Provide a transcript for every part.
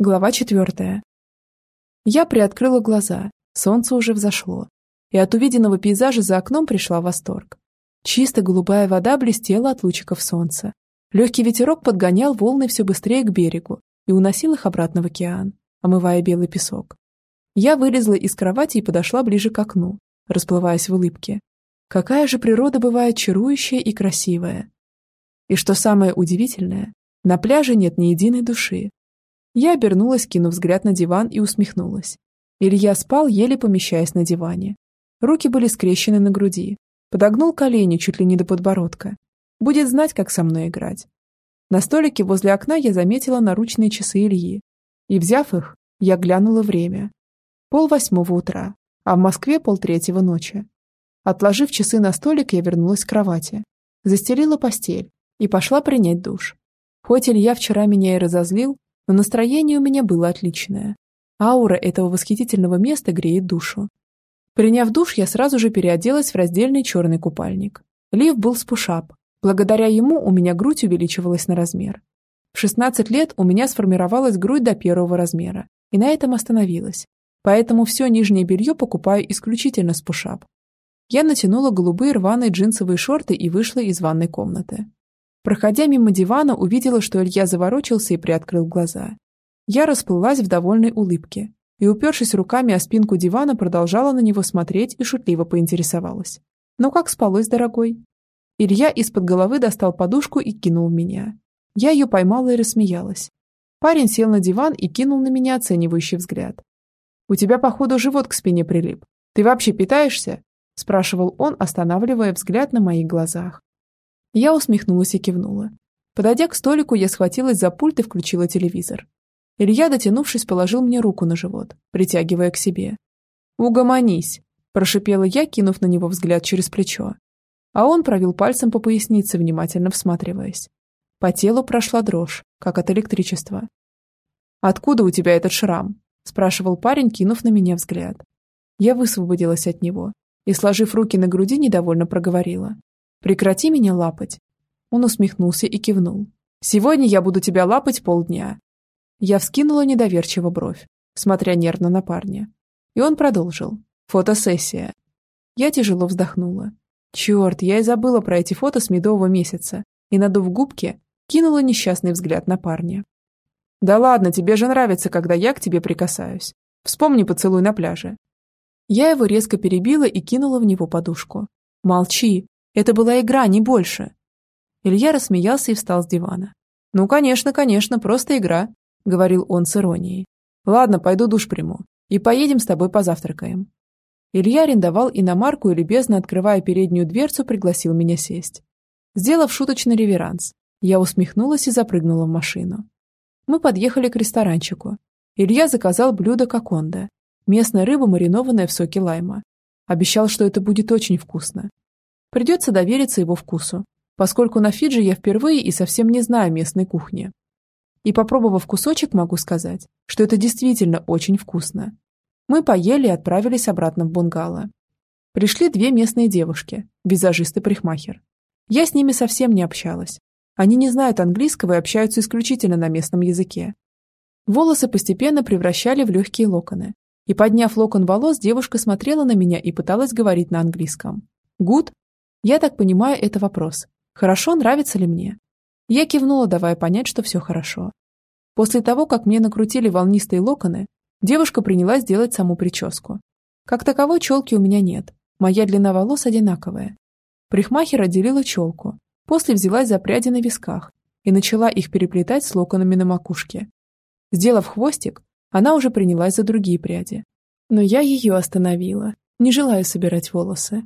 Глава четвертая. Я приоткрыла глаза, солнце уже взошло, и от увиденного пейзажа за окном пришла восторг. Чистая голубая вода блестела от лучиков солнца. Легкий ветерок подгонял волны все быстрее к берегу и уносил их обратно в океан, омывая белый песок. Я вылезла из кровати и подошла ближе к окну, расплываясь в улыбке. Какая же природа бывает чарующая и красивая. И что самое удивительное, на пляже нет ни единой души, я обернулась, кинув взгляд на диван и усмехнулась. Илья спал, еле помещаясь на диване. Руки были скрещены на груди. Подогнул колени чуть ли не до подбородка. Будет знать, как со мной играть. На столике возле окна я заметила наручные часы Ильи. И, взяв их, я глянула время. Пол восьмого утра, а в Москве полтретьего ночи. Отложив часы на столик, я вернулась к кровати. Застелила постель и пошла принять душ. Хоть Илья вчера меня и разозлил, но настроение у меня было отличное. Аура этого восхитительного места греет душу. Приняв душ, я сразу же переоделась в раздельный черный купальник. Лиф был с пушап. Благодаря ему у меня грудь увеличивалась на размер. В 16 лет у меня сформировалась грудь до первого размера, и на этом остановилась. Поэтому все нижнее белье покупаю исключительно с пушап. Я натянула голубые рваные джинсовые шорты и вышла из ванной комнаты. Проходя мимо дивана, увидела, что Илья заворочился и приоткрыл глаза. Я расплылась в довольной улыбке и, упершись руками о спинку дивана, продолжала на него смотреть и шутливо поинтересовалась. «Ну как спалось, дорогой?» Илья из-под головы достал подушку и кинул в меня. Я ее поймала и рассмеялась. Парень сел на диван и кинул на меня оценивающий взгляд. «У тебя, походу, живот к спине прилип. Ты вообще питаешься?» – спрашивал он, останавливая взгляд на моих глазах. Я усмехнулась и кивнула. Подойдя к столику, я схватилась за пульт и включила телевизор. Илья, дотянувшись, положил мне руку на живот, притягивая к себе. «Угомонись!» – прошипела я, кинув на него взгляд через плечо. А он провел пальцем по пояснице, внимательно всматриваясь. По телу прошла дрожь, как от электричества. «Откуда у тебя этот шрам?» – спрашивал парень, кинув на меня взгляд. Я высвободилась от него и, сложив руки на груди, недовольно проговорила. Прекрати меня лапать. Он усмехнулся и кивнул. Сегодня я буду тебя лапать полдня. Я вскинула недоверчиво бровь, смотря нервно на парня. И он продолжил. Фотосессия. Я тяжело вздохнула. Черт, я и забыла про эти фото с медового месяца. И, надув губки, кинула несчастный взгляд на парня. «Да ладно, тебе же нравится, когда я к тебе прикасаюсь. Вспомни поцелуй на пляже». Я его резко перебила и кинула в него подушку. «Молчи, это была игра, не больше. Илья рассмеялся и встал с дивана. «Ну, конечно, конечно, просто игра», — говорил он с иронией. «Ладно, пойду душ приму. И поедем с тобой позавтракаем». Илья арендовал иномарку и, любезно открывая переднюю дверцу, пригласил меня сесть. Сделав шуточный реверанс, я усмехнулась и запрыгнула в машину. Мы подъехали к ресторанчику. Илья заказал блюдо коконда. Местная рыба, маринованная в соке лайма. Обещал, что это будет очень вкусно. Придется довериться его вкусу, поскольку на Фиджи я впервые и совсем не знаю местной кухни. И попробовав кусочек, могу сказать, что это действительно очень вкусно. Мы поели и отправились обратно в бунгало. Пришли две местные девушки, визажист и парикмахер. Я с ними совсем не общалась. Они не знают английского и общаются исключительно на местном языке. Волосы постепенно превращали в легкие локоны. И подняв локон волос, девушка смотрела на меня и пыталась говорить на английском. «Гуд?» Я так понимаю, это вопрос. Хорошо, нравится ли мне? Я кивнула, давая понять, что все хорошо. После того, как мне накрутили волнистые локоны, девушка принялась делать саму прическу. Как таковой челки у меня нет. Моя длина волос одинаковая. Прихмахер отделила челку, после взялась за пряди на висках и начала их переплетать с локонами на макушке. Сделав хвостик, она уже принялась за другие пряди. Но я ее остановила, не желая собирать волосы.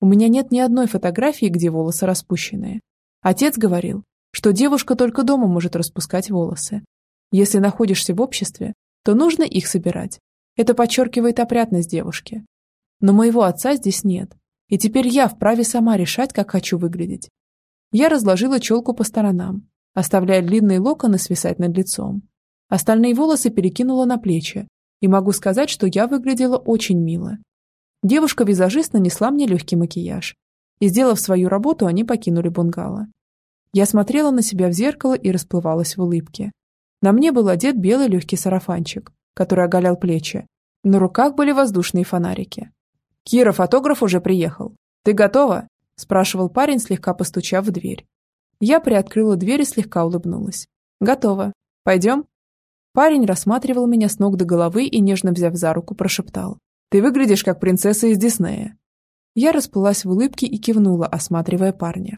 У меня нет ни одной фотографии, где волосы распущенные. Отец говорил, что девушка только дома может распускать волосы. Если находишься в обществе, то нужно их собирать. Это подчеркивает опрятность девушки. Но моего отца здесь нет, и теперь я вправе сама решать, как хочу выглядеть. Я разложила челку по сторонам, оставляя длинные локоны свисать над лицом. Остальные волосы перекинула на плечи, и могу сказать, что я выглядела очень мило. Девушка-визажист нанесла мне легкий макияж. И, сделав свою работу, они покинули бунгало. Я смотрела на себя в зеркало и расплывалась в улыбке. На мне был одет белый легкий сарафанчик, который оголял плечи. На руках были воздушные фонарики. «Кира, фотограф уже приехал. Ты готова?» – спрашивал парень, слегка постучав в дверь. Я приоткрыла дверь и слегка улыбнулась. «Готово. Пойдем?» Парень рассматривал меня с ног до головы и, нежно взяв за руку, прошептал. «Ты выглядишь как принцесса из Диснея». Я расплылась в улыбке и кивнула, осматривая парня.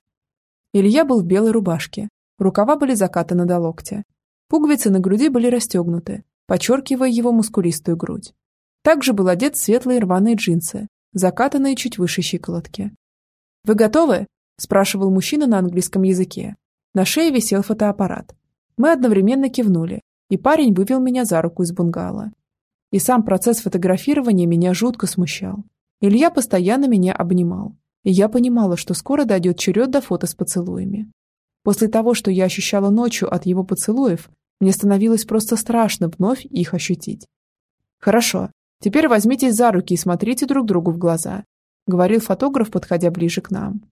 Илья был в белой рубашке. Рукава были закатаны до локтя. Пуговицы на груди были расстегнуты, подчеркивая его мускулистую грудь. Также был одет светлые рваные джинсы, закатанные чуть выше щиколотки. «Вы готовы?» – спрашивал мужчина на английском языке. На шее висел фотоаппарат. Мы одновременно кивнули, и парень вывел меня за руку из бунгало. И сам процесс фотографирования меня жутко смущал. Илья постоянно меня обнимал, и я понимала, что скоро дойдет черед до фото с поцелуями. После того, что я ощущала ночью от его поцелуев, мне становилось просто страшно вновь их ощутить. «Хорошо, теперь возьмитесь за руки и смотрите друг другу в глаза», говорил фотограф, подходя ближе к нам.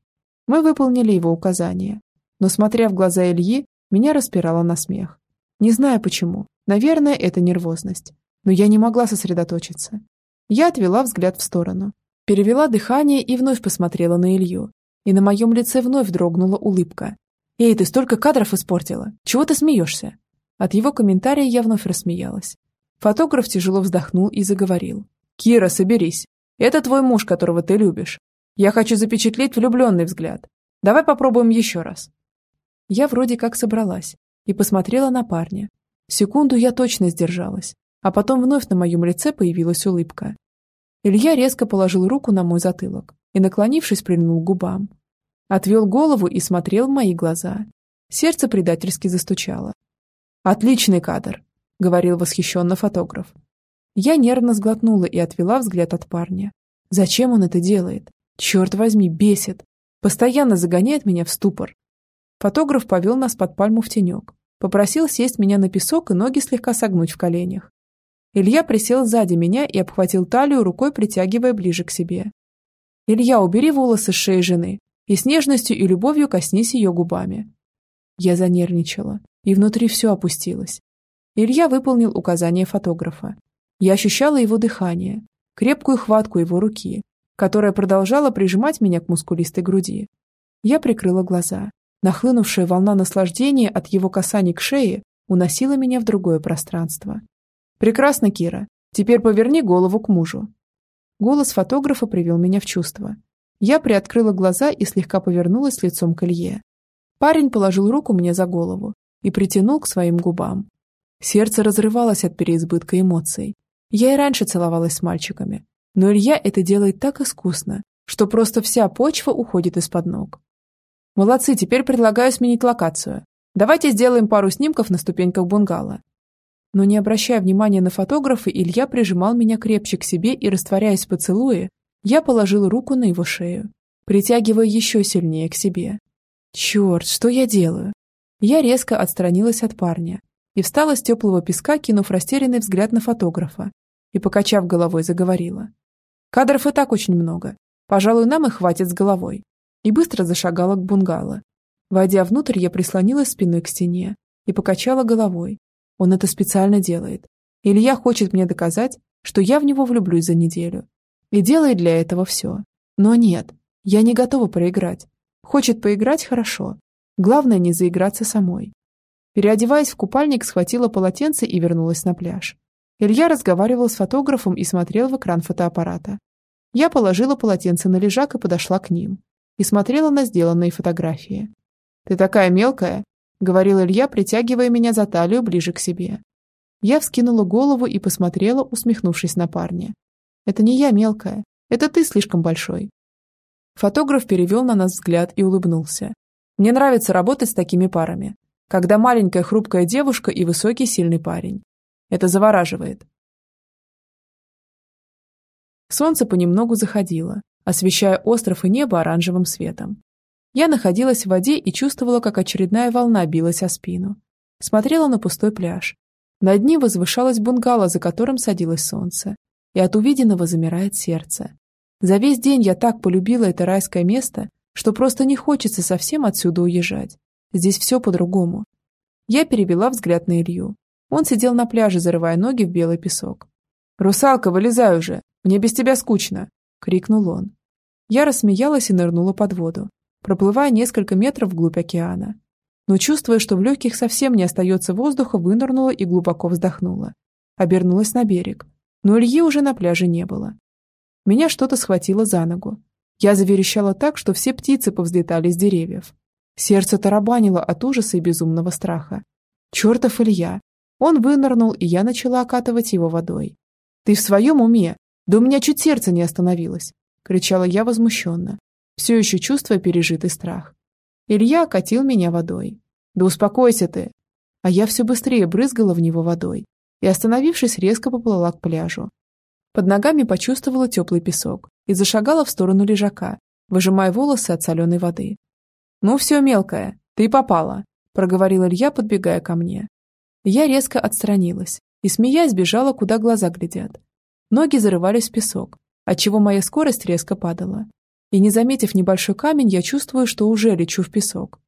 Мы выполнили его указания, но, смотря в глаза Ильи, меня распирало на смех. Не знаю почему, наверное, это нервозность, но я не могла сосредоточиться. Я отвела взгляд в сторону, перевела дыхание и вновь посмотрела на Илью. И на моем лице вновь дрогнула улыбка. «Эй, ты столько кадров испортила! Чего ты смеешься?» От его комментария я вновь рассмеялась. Фотограф тяжело вздохнул и заговорил. «Кира, соберись. Это твой муж, которого ты любишь. Я хочу запечатлеть влюбленный взгляд. Давай попробуем еще раз». Я вроде как собралась и посмотрела на парня. Секунду я точно сдержалась, а потом вновь на моем лице появилась улыбка. Илья резко положил руку на мой затылок и, наклонившись, прильнул к губам. Отвел голову и смотрел в мои глаза. Сердце предательски застучало. «Отличный кадр», — говорил восхищенно фотограф. Я нервно сглотнула и отвела взгляд от парня. Зачем он это делает? Черт возьми, бесит. Постоянно загоняет меня в ступор. Фотограф повел нас под пальму в тенек. Попросил сесть меня на песок и ноги слегка согнуть в коленях. Илья присел сзади меня и обхватил талию, рукой притягивая ближе к себе. «Илья, убери волосы с шеи жены и с нежностью и любовью коснись ее губами». Я занервничала и внутри все опустилось. Илья выполнил указание фотографа. Я ощущала его дыхание, крепкую хватку его руки, которая продолжала прижимать меня к мускулистой груди. Я прикрыла глаза. Нахлынувшая волна наслаждения от его касаний к шее уносила меня в другое пространство. «Прекрасно, Кира. Теперь поверни голову к мужу». Голос фотографа привел меня в чувство. Я приоткрыла глаза и слегка повернулась лицом к Илье. Парень положил руку мне за голову, и притянул к своим губам. Сердце разрывалось от переизбытка эмоций. Я и раньше целовалась с мальчиками, но Илья это делает так искусно, что просто вся почва уходит из-под ног. Молодцы, теперь предлагаю сменить локацию. Давайте сделаем пару снимков на ступеньках бунгало. Но не обращая внимания на фотографа, Илья прижимал меня крепче к себе и, растворяясь в поцелуе, я положила руку на его шею, притягивая еще сильнее к себе. Черт, что я делаю? Я резко отстранилась от парня и встала с теплого песка, кинув растерянный взгляд на фотографа, и, покачав головой, заговорила. «Кадров и так очень много. Пожалуй, нам их хватит с головой». И быстро зашагала к бунгало. Войдя внутрь, я прислонилась спиной к стене и покачала головой. Он это специально делает. Илья хочет мне доказать, что я в него влюблюсь за неделю. И делает для этого все. Но нет, я не готова проиграть. Хочет поиграть – хорошо. Главное не заиграться самой. Переодеваясь в купальник, схватила полотенце и вернулась на пляж. Илья разговаривал с фотографом и смотрел в экран фотоаппарата. Я положила полотенце на лежак и подошла к ним. И смотрела на сделанные фотографии. «Ты такая мелкая», — говорил Илья, притягивая меня за талию ближе к себе. Я вскинула голову и посмотрела, усмехнувшись на парня. «Это не я мелкая, это ты слишком большой». Фотограф перевел на нас взгляд и улыбнулся. Мне нравится работать с такими парами, когда маленькая хрупкая девушка и высокий сильный парень. Это завораживает. Солнце понемногу заходило, освещая остров и небо оранжевым светом. Я находилась в воде и чувствовала, как очередная волна билась о спину. Смотрела на пустой пляж. На дне возвышалась бунгало, за которым садилось солнце. И от увиденного замирает сердце. За весь день я так полюбила это райское место, что просто не хочется совсем отсюда уезжать. Здесь все по-другому. Я перевела взгляд на Илью. Он сидел на пляже, зарывая ноги в белый песок. «Русалка, вылезай уже! Мне без тебя скучно!» — крикнул он. Я рассмеялась и нырнула под воду, проплывая несколько метров вглубь океана. Но чувствуя, что в легких совсем не остается воздуха, вынырнула и глубоко вздохнула. Обернулась на берег, но Ильи уже на пляже не было. Меня что-то схватило за ногу. Я заверещала так, что все птицы повзлетали с деревьев. Сердце тарабанило от ужаса и безумного страха. Чертов Илья! Он вынырнул, и я начала окатывать его водой. «Ты в своем уме? Да у меня чуть сердце не остановилось!» — кричала я возмущенно, все еще чувствуя пережитый страх. Илья окатил меня водой. «Да успокойся ты!» А я все быстрее брызгала в него водой и, остановившись, резко поплыла к пляжу. Под ногами почувствовала теплый песок и зашагала в сторону лежака, выжимая волосы от соленой воды. «Ну все, мелкая, ты попала», — проговорил Илья, подбегая ко мне. Я резко отстранилась и, смеясь, бежала, куда глаза глядят. Ноги зарывались в песок, отчего моя скорость резко падала. И не заметив небольшой камень, я чувствую, что уже лечу в песок.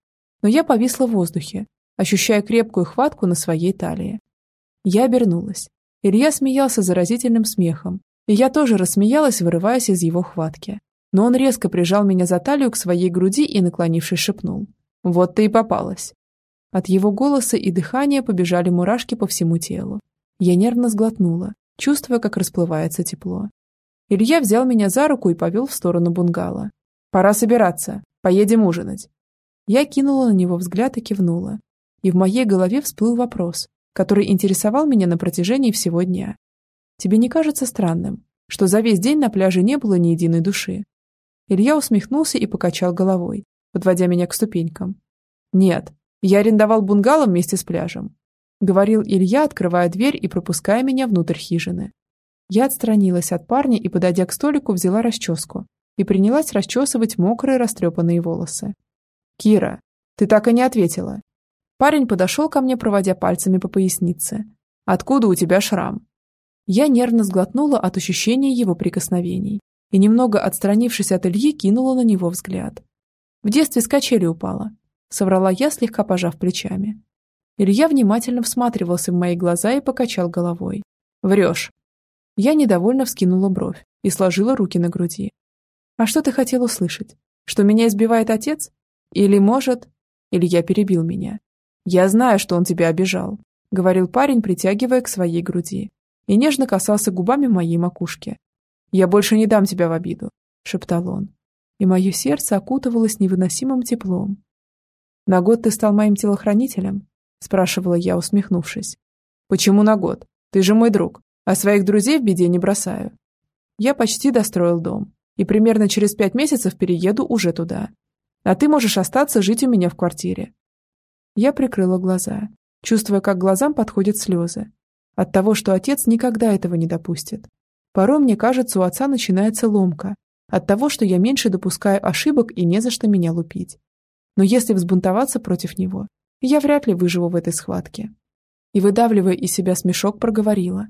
Но я повисла в воздухе, ощущая крепкую хватку на своей талии. Я обернулась. Илья смеялся заразительным смехом, и я тоже рассмеялась, вырываясь из его хватки. Но он резко прижал меня за талию к своей груди и, наклонившись, шепнул. «Вот ты и попалась». От его голоса и дыхания побежали мурашки по всему телу. Я нервно сглотнула, чувствуя, как расплывается тепло. Илья взял меня за руку и повел в сторону бунгало. «Пора собираться. Поедем ужинать». Я кинула на него взгляд и кивнула. И в моей голове всплыл вопрос, который интересовал меня на протяжении всего дня. «Тебе не кажется странным, что за весь день на пляже не было ни единой души?» Илья усмехнулся и покачал головой, подводя меня к ступенькам. «Нет, я арендовал бунгало вместе с пляжем говорил Илья, открывая дверь и пропуская меня внутрь хижины. Я отстранилась от парня и, подойдя к столику, взяла расческу и принялась расчесывать мокрые растрепанные волосы. «Кира, ты так и не ответила». Парень подошел ко мне, проводя пальцами по пояснице. «Откуда у тебя шрам?» Я нервно сглотнула от ощущения его прикосновений и, немного отстранившись от Ильи, кинула на него взгляд. В детстве с качели упала. Соврала я, слегка пожав плечами. Илья внимательно всматривался в мои глаза и покачал головой. «Врешь». Я недовольно вскинула бровь и сложила руки на груди. «А что ты хотел услышать? Что меня избивает отец? Или, может...» Илья перебил меня. «Я знаю, что он тебя обижал», — говорил парень, притягивая к своей груди, и нежно касался губами моей макушки. «Я больше не дам тебя в обиду», — шептал он, и мое сердце окутывалось невыносимым теплом. «На год ты стал моим телохранителем?» спрашивала я, усмехнувшись. «Почему на год? Ты же мой друг, а своих друзей в беде не бросаю». Я почти достроил дом, и примерно через пять месяцев перееду уже туда. А ты можешь остаться жить у меня в квартире. Я прикрыла глаза, чувствуя, как глазам подходят слезы. От того, что отец никогда этого не допустит. Порой, мне кажется, у отца начинается ломка. От того, что я меньше допускаю ошибок и не за что меня лупить. Но если взбунтоваться против него, я вряд ли выживу в этой схватке. И, выдавливая из себя смешок, проговорила.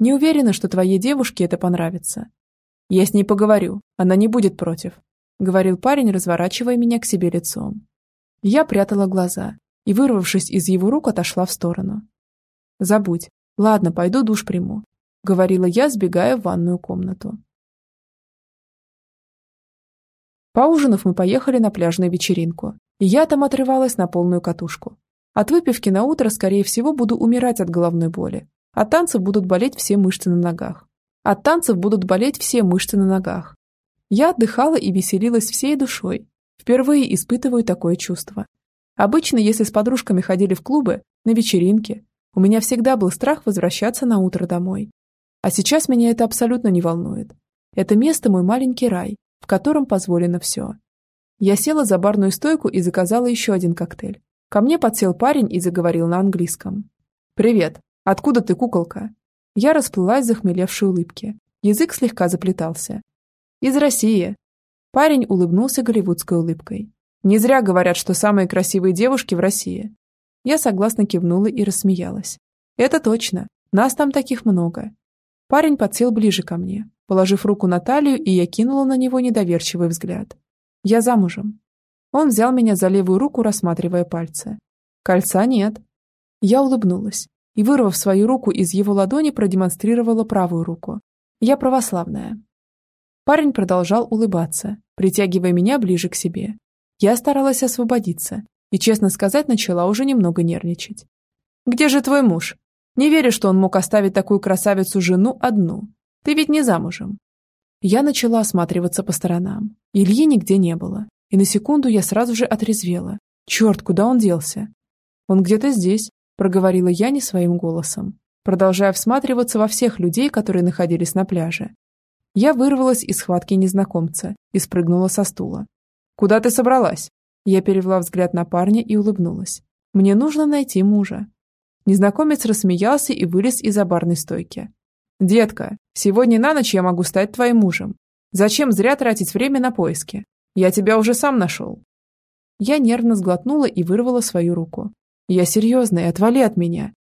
Не уверена, что твоей девушке это понравится. Я с ней поговорю, она не будет против, говорил парень, разворачивая меня к себе лицом. Я прятала глаза и, вырвавшись из его рук, отошла в сторону. Забудь. Ладно, пойду душ приму, говорила я, сбегая в ванную комнату. Поужинав, мы поехали на пляжную вечеринку, и я там отрывалась на полную катушку. От выпивки на утро, скорее всего, буду умирать от головной боли. От танцев будут болеть все мышцы на ногах. От танцев будут болеть все мышцы на ногах. Я отдыхала и веселилась всей душой. Впервые испытываю такое чувство. Обычно, если с подружками ходили в клубы, на вечеринки, у меня всегда был страх возвращаться на утро домой. А сейчас меня это абсолютно не волнует. Это место мой маленький рай, в котором позволено все. Я села за барную стойку и заказала еще один коктейль. Ко мне подсел парень и заговорил на английском. «Привет. Откуда ты, куколка?» Я расплылась в захмелевшей улыбке. Язык слегка заплетался. «Из России». Парень улыбнулся голливудской улыбкой. «Не зря говорят, что самые красивые девушки в России». Я согласно кивнула и рассмеялась. «Это точно. Нас там таких много». Парень подсел ближе ко мне, положив руку на талию, и я кинула на него недоверчивый взгляд. Я замужем. Он взял меня за левую руку, рассматривая пальцы. Кольца нет. Я улыбнулась и, вырвав свою руку из его ладони, продемонстрировала правую руку. «Я православная». Парень продолжал улыбаться, притягивая меня ближе к себе. Я старалась освободиться и, честно сказать, начала уже немного нервничать. «Где же твой муж? Не верю, что он мог оставить такую красавицу-жену одну. Ты ведь не замужем». Я начала осматриваться по сторонам. Ильи нигде не было. И на секунду я сразу же отрезвела. Черт, куда он делся? Он где-то здесь, проговорила я не своим голосом, продолжая всматриваться во всех людей, которые находились на пляже. Я вырвалась из схватки незнакомца и спрыгнула со стула. «Куда ты собралась?» Я перевела взгляд на парня и улыбнулась. «Мне нужно найти мужа». Незнакомец рассмеялся и вылез из-за барной стойки. «Детка, сегодня на ночь я могу стать твоим мужем. Зачем зря тратить время на поиски? Я тебя уже сам нашел». Я нервно сглотнула и вырвала свою руку. «Я серьезно, отвали от меня».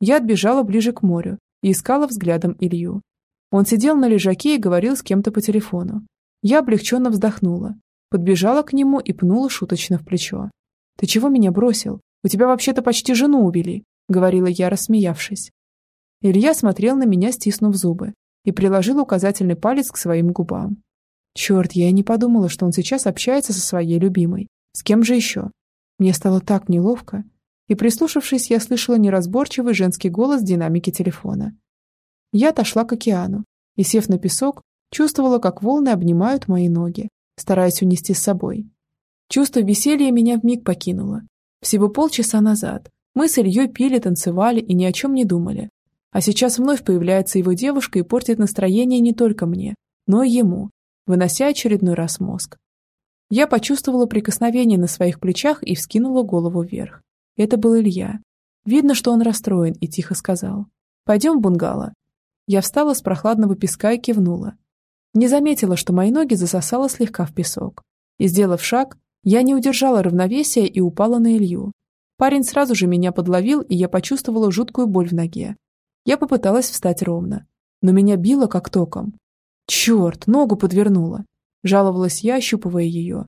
Я отбежала ближе к морю и искала взглядом Илью. Он сидел на лежаке и говорил с кем-то по телефону. Я облегченно вздохнула, подбежала к нему и пнула шуточно в плечо. «Ты чего меня бросил? У тебя вообще-то почти жену убили. — говорила я, рассмеявшись. Илья смотрел на меня, стиснув зубы, и приложил указательный палец к своим губам. Черт, я и не подумала, что он сейчас общается со своей любимой. С кем же еще? Мне стало так неловко. И прислушавшись, я слышала неразборчивый женский голос в динамике телефона. Я отошла к океану и, сев на песок, чувствовала, как волны обнимают мои ноги, стараясь унести с собой. Чувство веселья меня вмиг покинуло. Всего полчаса назад мы с Ильей пили, танцевали и ни о чем не думали. А сейчас вновь появляется его девушка и портит настроение не только мне, но и ему, вынося очередной раз мозг. Я почувствовала прикосновение на своих плечах и вскинула голову вверх. Это был Илья. Видно, что он расстроен, и тихо сказал. «Пойдем в бунгало». Я встала с прохладного песка и кивнула. Не заметила, что мои ноги засосало слегка в песок. И, сделав шаг, я не удержала равновесия и упала на Илью, Парень сразу же меня подловил, и я почувствовала жуткую боль в ноге. Я попыталась встать ровно, но меня било как током. Черт, ногу подвернула. Жаловалась я, ощупывая ее.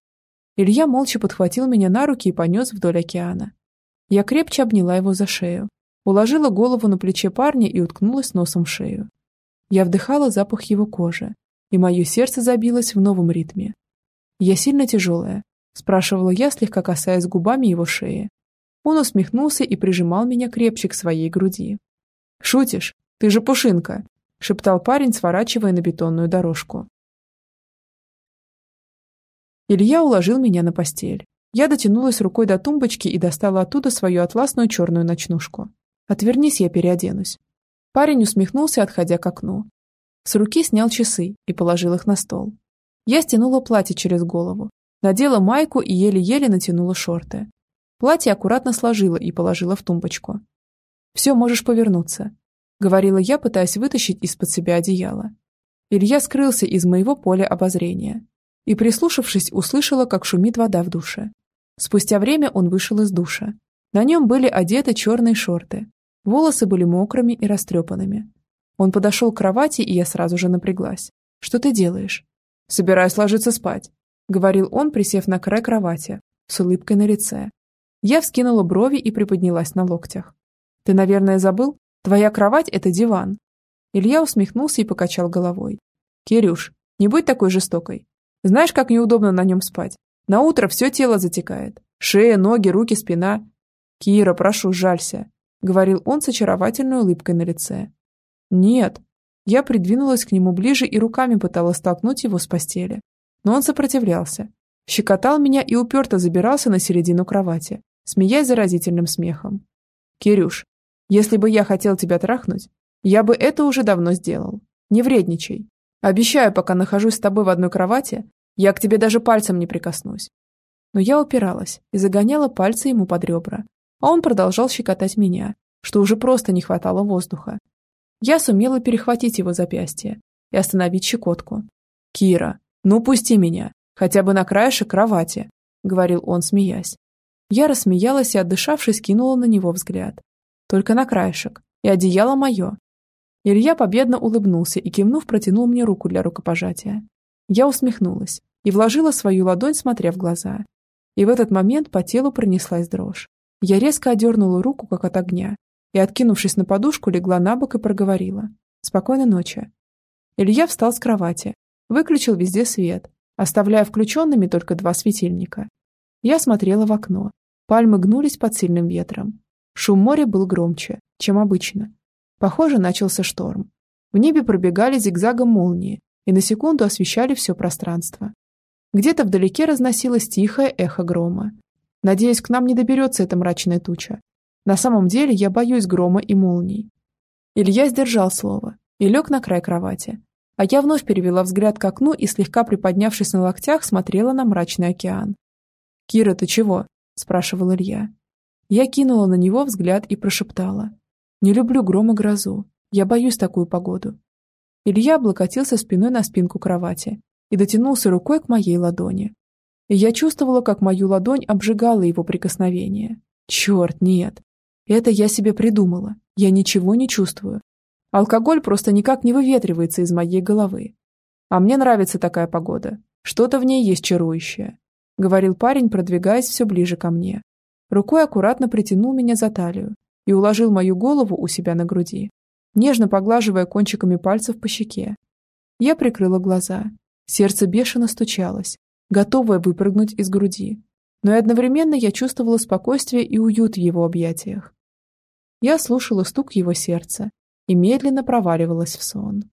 Илья молча подхватил меня на руки и понес вдоль океана. Я крепче обняла его за шею, уложила голову на плече парня и уткнулась носом в шею. Я вдыхала запах его кожи, и мое сердце забилось в новом ритме. «Я сильно тяжелая?» – спрашивала я, слегка касаясь губами его шеи. Он усмехнулся и прижимал меня крепче к своей груди. «Шутишь? Ты же пушинка!» – шептал парень, сворачивая на бетонную дорожку. Илья уложил меня на постель. Я дотянулась рукой до тумбочки и достала оттуда свою атласную черную ночнушку. «Отвернись, я переоденусь». Парень усмехнулся, отходя к окну. С руки снял часы и положил их на стол. Я стянула платье через голову, надела майку и еле-еле натянула шорты. Платье аккуратно сложила и положила в тумбочку. «Все, можешь повернуться», — говорила я, пытаясь вытащить из-под себя одеяло. Илья скрылся из моего поля обозрения и, прислушавшись, услышала, как шумит вода в душе. Спустя время он вышел из душа. На нем были одеты черные шорты. Волосы были мокрыми и растрепанными. Он подошел к кровати, и я сразу же напряглась. «Что ты делаешь?» «Собираюсь ложиться спать», — говорил он, присев на край кровати, с улыбкой на лице. Я вскинула брови и приподнялась на локтях. «Ты, наверное, забыл? Твоя кровать – это диван». Илья усмехнулся и покачал головой. «Кирюш, не будь такой жестокой. Знаешь, как неудобно на нем спать? На утро все тело затекает. Шея, ноги, руки, спина. Кира, прошу, жалься», – говорил он с очаровательной улыбкой на лице. «Нет». Я придвинулась к нему ближе и руками пыталась столкнуть его с постели. Но он сопротивлялся. Щекотал меня и уперто забирался на середину кровати смеясь заразительным смехом. «Кирюш, если бы я хотел тебя трахнуть, я бы это уже давно сделал. Не вредничай. Обещаю, пока нахожусь с тобой в одной кровати, я к тебе даже пальцем не прикоснусь». Но я упиралась и загоняла пальцы ему под ребра, а он продолжал щекотать меня, что уже просто не хватало воздуха. Я сумела перехватить его запястье и остановить щекотку. «Кира, ну пусти меня, хотя бы на краешек кровати», — говорил он, смеясь. Я рассмеялась и, отдышавшись, кинула на него взгляд. Только на краешек. И одеяло мое. Илья победно улыбнулся и, кивнув, протянул мне руку для рукопожатия. Я усмехнулась и вложила свою ладонь, смотря в глаза. И в этот момент по телу пронеслась дрожь. Я резко одернула руку, как от огня, и, откинувшись на подушку, легла на бок и проговорила. «Спокойной ночи». Илья встал с кровати, выключил везде свет, оставляя включенными только два светильника. Я смотрела в окно. Пальмы гнулись под сильным ветром. Шум моря был громче, чем обычно. Похоже, начался шторм. В небе пробегали зигзагом молнии и на секунду освещали все пространство. Где-то вдалеке разносилось тихое эхо грома. Надеюсь, к нам не доберется эта мрачная туча. На самом деле я боюсь грома и молний. Илья сдержал слово и лег на край кровати. А я вновь перевела взгляд к окну и, слегка приподнявшись на локтях, смотрела на мрачный океан. «Кира, ты чего?» – спрашивал Илья. Я кинула на него взгляд и прошептала. «Не люблю гром и грозу. Я боюсь такую погоду». Илья облокотился спиной на спинку кровати и дотянулся рукой к моей ладони. И я чувствовала, как мою ладонь обжигала его прикосновение. Черт, нет. Это я себе придумала. Я ничего не чувствую. Алкоголь просто никак не выветривается из моей головы. А мне нравится такая погода. Что-то в ней есть чарующее. Говорил парень, продвигаясь все ближе ко мне. Рукой аккуратно притянул меня за талию и уложил мою голову у себя на груди, нежно поглаживая кончиками пальцев по щеке. Я прикрыла глаза. Сердце бешено стучалось, готовое выпрыгнуть из груди. Но и одновременно я чувствовала спокойствие и уют в его объятиях. Я слушала стук его сердца и медленно проваливалась в сон.